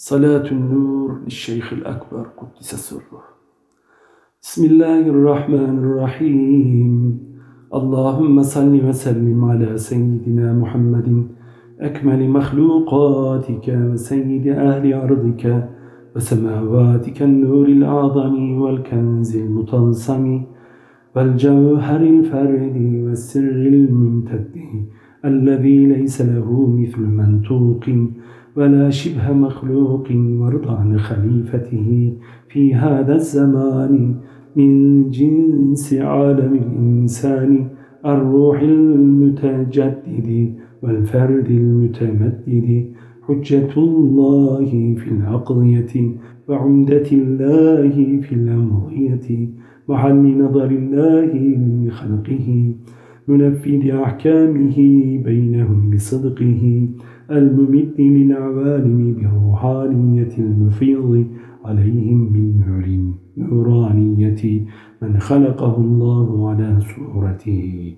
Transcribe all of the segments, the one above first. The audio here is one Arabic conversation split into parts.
صلاة النور للشيخ الأكبر قدس سره. بسم الله الرحمن الرحيم. اللهم صل وسلم على سيدنا محمد. أكمل مخلوقاتك وسيد أهل أرضك وسماواتك النور الأعظم والكنز المتنصم والجوهر الفرد والسر الممتد. الذي ليس له مثل منطوق ولا شبه مخلوق وارض عن خليفته في هذا الزمان من جنس عالم الإنسان الروح المتجدد والفرد المتمدد حجة الله في العقضية وعمدة الله في الأمضية وحل نظر الله من خلقه. منفذ أحكامه بينهم بصدقه الممد للعوالم بروحانية المفيض عليهم من نور نورانية من خلقه الله على صورته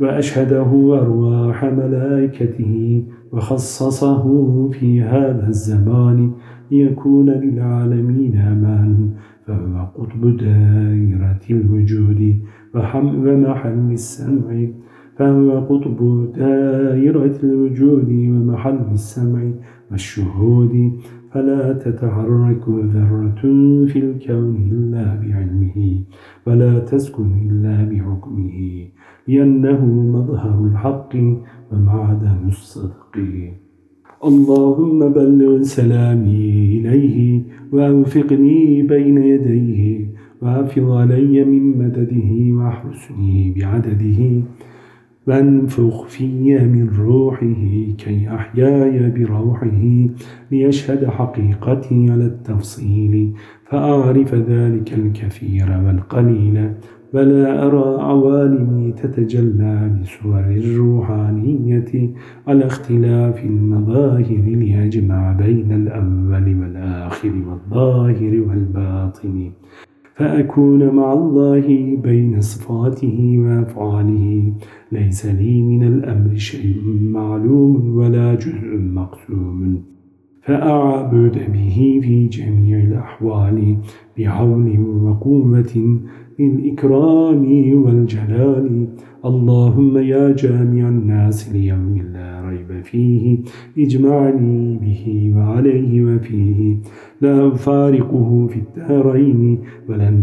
وأشهده أرواح ملائكته وخصصه في هذا الزمان ليكون للعالمين أمان فهو قطب دائرة الوجود. ومحل السمع فهو قطب دائرة الوجود ومحل السمع والشهود. فلا تتحرك ذرة في الكون إلا بعلمه ولا تسكن إلا بحكمه لأنه مظهر الحق ومعدن الصدق. اللهم بلغ سلامي إليه وأوفقني بين يديه. وأفض علي من مدده وأحرسني بعدده. وانفخ في من روحه كي أحياي بروحه ليشهد حقيقتي على التفصيل فأعرف ذلك الكثير والقليل ولا أرى عوالمي تتجلى بصور الروحانية على اختلاف المظاهر ليجمع بين الأول والآخر والظاهر والباطن. فأكون مع الله بين صفاته وأفعاله. ليس لي من الأمر شيء معلوم ولا جزء مقسوم. فأعبد به في جميع الأحوال بحول وقوة للإكرام والجلال. اللهم يا جامع الناس ليوم لا ريب فيه اجمعني به وعليه وفيه. لا أفارقه في الدارين ولا,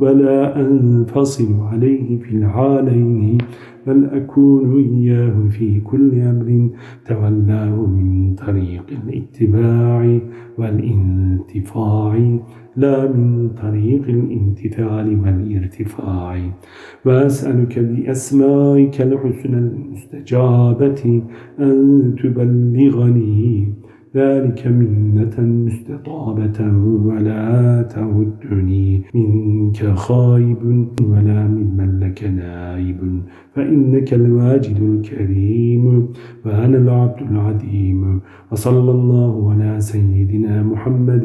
ولا أنفصل عليه في العالين. بل أكون إياه في كل أمر تولاه من طريق الاتباع والانتفاع. لا من طريق الامتثال والارتفاع. وأسألك بأسمائك الحسنى المستجابة أن تبلغني. ذلك منة مستطابة ولا تودني منك خائب ولا ممن لك نائب. فإنك الواجد الكريم وأنا العبد العديم وصلى الله على سيدنا محمد